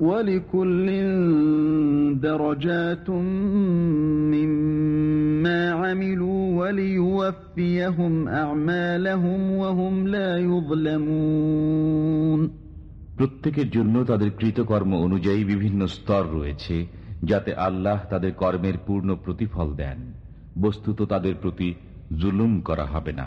ولكل درجات مما عملوا وليوفيهم أعمالهم وهم لا يظلمون প্রত্যেকের জন্য তাদের কৃতকর্ম অনুযায়ী বিভিন্ন স্তর রয়েছে যাতে আল্লাহ তাদের কর্মের পূর্ণ প্রতিফল দেন বস্তুত তাদের প্রতি জুলুম করা হবে না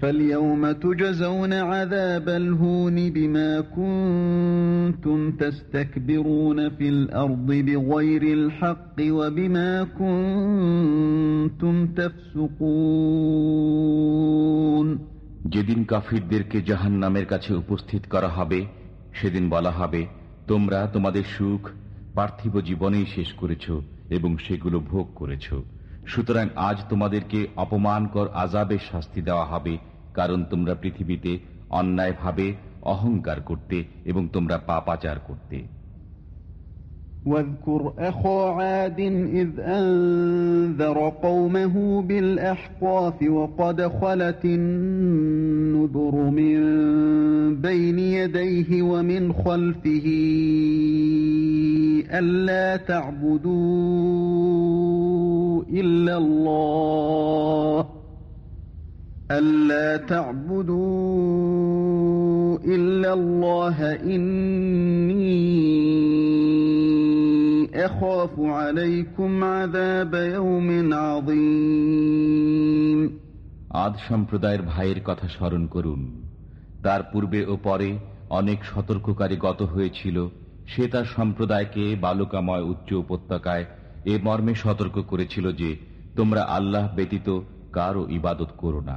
فاليوم تجزون عذاب الهون بما كنتم تستكبرون في الأرض بغير الحق وبما كنتم تفسقون যেদিন কাফিরদেরকে জাহান নামের কাছে উপস্থিত করা হবে সেদিন বলা হবে তোমরা তোমাদের সুখ পার্থিব জীবনেই শেষ করেছ এবং সেগুলো ভোগ করেছ সুতরাং আজ তোমাদেরকে অপমানকর আজাবের শাস্তি দেওয়া হবে কারণ তোমরা পৃথিবীতে অন্যায়ভাবে অহংকার করতে এবং তোমরা পাপাচার করতে واذكر أخا عاد إذ أنذر قومه بالأحقاف وقد خلت النذر من بين يديه ومن خلفه ألا تعبدوا إلا الله ألا تعبدوا إلا الله إني أخاف عليكم عذاب يوم عظيم আদ সম্প্রদায়ের ভাইয়ের কথা স্মরণ করুন তার পূর্বে ও পরে অনেক সতর্ককারী গত হয়েছিল সে তার সম্প্রদায়কে বালুকাময় উচ্চ উপত্যকায় এ মর্মে সতর্ক করেছিল যে তোমরা আল্লাহ ব্যতীত কারও ইবাদত করো না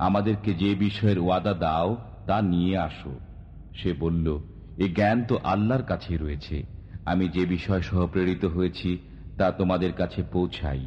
আমাদেরকে যে বিষয়ের ওয়াদা দাও তা নিয়ে আসো সে বলল এ জ্ঞান তো আল্লাহর কাছেই রয়েছে আমি যে বিষয় সহ প্রেরিত হয়েছি তা তোমাদের কাছে পৌঁছাই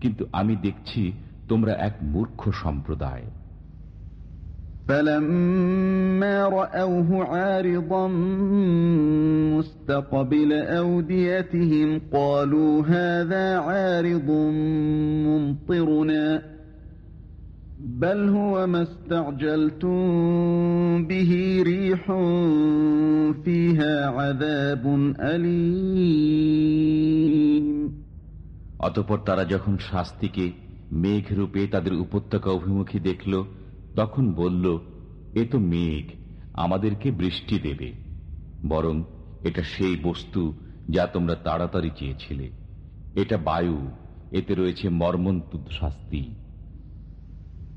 কিন্তু আমি দেখছি তোমরা এক মূর্খ সম্প্রদায় فلما رأوه عارضا مستقبل أوديتهم قالوا هذا عارض ممطرنا بل هو ما استعجلتم به ريح فيها عذاب أليم অতপর তারা যখন শাস্তিকে মেঘ রূপে তাদের উপত্যকা অভিমুখী দেখল তখন বলল এ তো মেঘ আমাদেরকে বৃষ্টি দেবে বরং এটা সেই বস্তু যা তোমরা তাড়াতাড়ি চেয়েছিলে এটা বায়ু এতে রয়েছে মর্মন্তুদ শাস্তি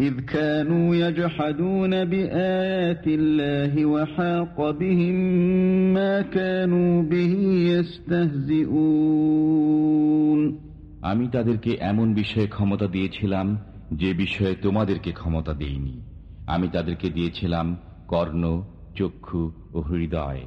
إذ كانوا يجحدون بآيات الله وحاق بهم ما كانوا به يستهزئون আমি তাদেরকে এমন বিষয়ে ক্ষমতা দিয়েছিলাম যে বিষয়ে তোমাদেরকে ক্ষমতা দেইনি আমি তাদেরকে দিয়েছিলাম কর্ণ চক্ষু ও হৃদয়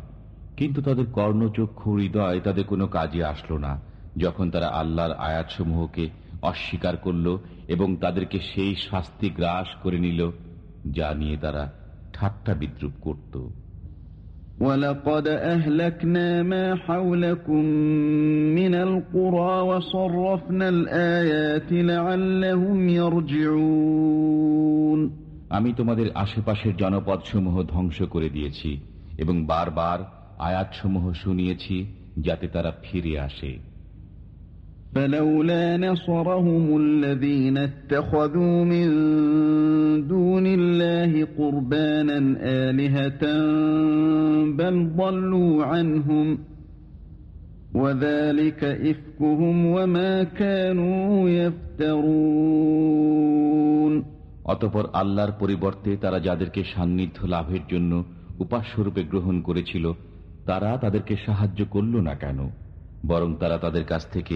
কিন্তু তাদের কর্ণ চক্ষু হৃদয় তাদের কোনো কাজে আসলো না যখন তারা আল্লাহর আয়াতসমূহকে অস্বীকার করল এবং তাদেরকে সেই শাস্তি গ্রাস করে নিল যা নিয়ে তারা ঠাট্টা বিদ্রুপ করত ولقد أهلكنا ما حولكم من القرى وصرفنا الآيات لعلهم يرجعون আমি তোমাদের আশেপাশের জনপদসমূহ ধ্বংস করে দিয়েছি এবং বারবার আয়াতসমূহ শুনিয়েছি যাতে তারা ফিরে আসে فلولا نصرهم الذين اتخذوا من دون الله قربانا آلهة بل ضلوا عنهم وذلك إفكهم وما كانوا يفترون অতপর আল্লাহর পরিবর্তে তারা যাদেরকে সান্নিধ্য লাভের জন্য উপাস্যরূপে গ্রহণ করেছিল তারা তাদেরকে সাহায্য করল না কেন বরং তারা তাদের কাছ থেকে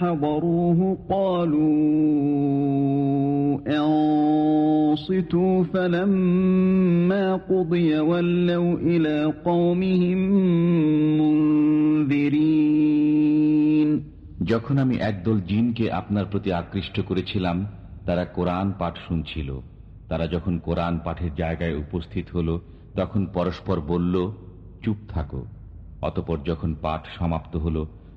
حَضَرُوهُ قَالُوا أَنصِتُوا فَلَمَّا قُضِيَ وَلَّوْا إِلَى قَوْمِهِمْ مُنذِرِينَ যখন আমি একদল জিনকে আপনার প্রতি আকৃষ্ট করেছিলাম তারা কোরআন পাঠ শুনছিল তারা যখন কোরআন পাঠের জায়গায় উপস্থিত হল তখন পরস্পর বলল চুপ থাকো অতপর যখন পাঠ সমাপ্ত হল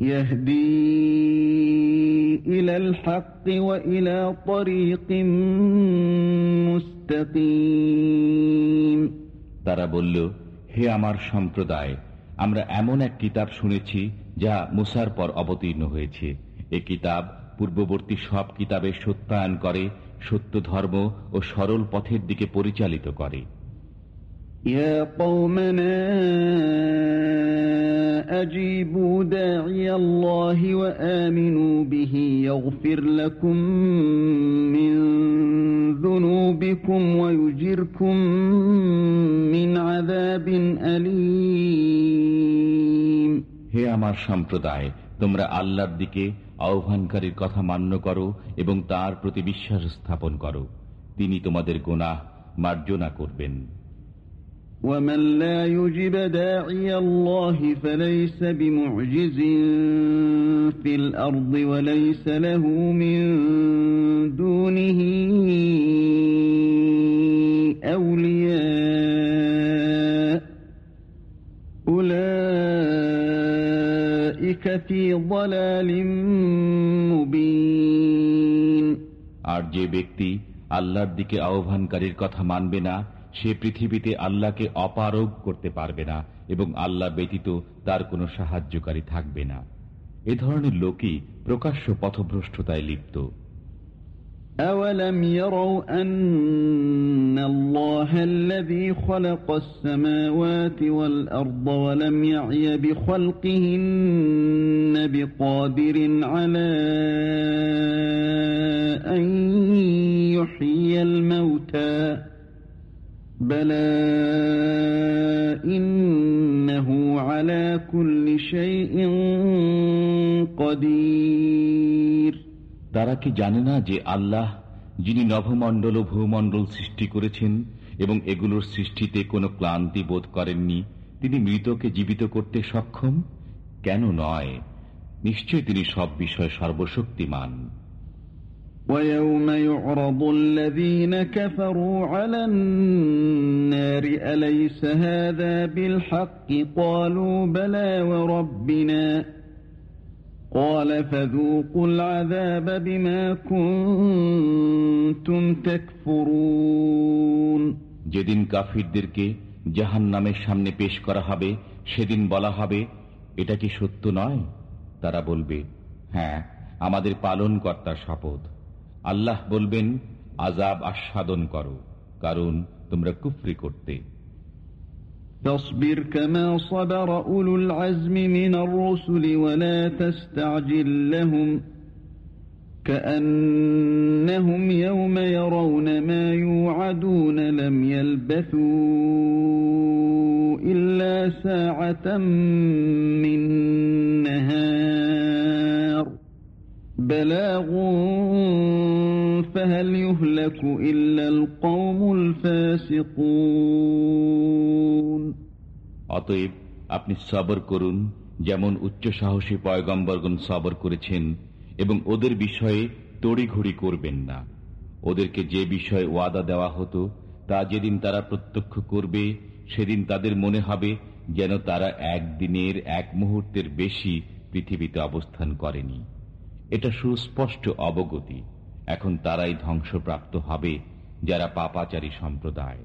তারা বলল হে আমার সম্প্রদায় আমরা এমন এক কিতাব শুনেছি যা মুসার পর অবতীর্ণ হয়েছে। এ কিতাব পূর্ববর্তী সব কিতাবের সত্যায়ন করে সত্য ধর্ম ও সরল পথের দিকে পরিচালিত করে। يا قومنا أجيبوا داعي الله وآمنوا به يغفر لكم من ذنوبكم ويجركم من عذاب أليم হে আমার সম্প্রদায় তোমরা আল্লাহর দিকে আহ্বানকারীর কথা মান্য করো এবং তার প্রতি বিশ্বাস স্থাপন করো তিনি তোমাদের গোনাহ মার্জনা করবেন ومن لا يجب داعي الله فليس بمعجز في الأرض وليس له من دونه أولياء أولئك في ضلال مبين আর যে ব্যক্তি আল্লাহর দিকে আহ্বানকারীর কথা মানবে না সে পৃথিবীতে আল্লাহকে অপারগ করতে পারবে না এবং আল্লাহ ব্যতীত তার কোনো সাহায্যকারী থাকবে না এ ধরনের লোকই প্রকাশ্য পথভ্রষ্টতায় লিপ্ত أولم يروا أن الله الذي خلق السماوات والأرض ولم يعي بخلقهن بقادر على أن يحيي الموتى তারা কি জানে না যে আল্লাহ, যিনি নভমণ্ডল ও ভূমণ্ডল সৃষ্টি করেছেন এবং এগুলোর সৃষ্টিতে কোনো ক্লান্তি বোধ করেননি, তিনি মৃতকে জীবিত করতে সক্ষম? কেন নয়। নিশ্চয় তিনি সব বিষয় সর্বশক্তিমান। ويوم يعرض الذين كفروا على النار أليس هذا بالحق قالوا بلى وربنا قال فذوقوا العذاب بما كنتم تكفرون যেদিন কাফিরদেরকে জাহান নামের সামনে পেশ করা হবে সেদিন বলা হবে এটা কি সত্য নয় তারা বলবে হ্যাঁ আমাদের পালন কর্তার শপথ আল্লাহ বলবেন আজাব আস্বাদন করো কারণ তোমরা কুফরি করতে فاصبر كما صبر أولو العزم من الرسل ولا تستعجل لهم كأنهم يوم يرون ما يوعدون لم يلبثوا إلا ساعة من نهار بلاغ فهل يهلك إلا القوم الفاسقون অতএব আপনি সবর করুন যেমন উচ্চ সাহসী পয়গম্বরগণ সবর করেছেন এবং ওদের বিষয়ে তড়িঘড়ি করবেন না ওদেরকে যে বিষয়ে ওয়াদা দেওয়া হতো তা যেদিন তারা প্রত্যক্ষ করবে সেদিন তাদের মনে হবে যেন তারা একদিনের এক মুহূর্তের বেশি পৃথিবীতে অবস্থান করেনি এটা সুস্পষ্ট অবগতি। এখন তারাই ধ্বংসপ্রাপ্ত হবে যারা পাপাচারী সম্প্রদায়।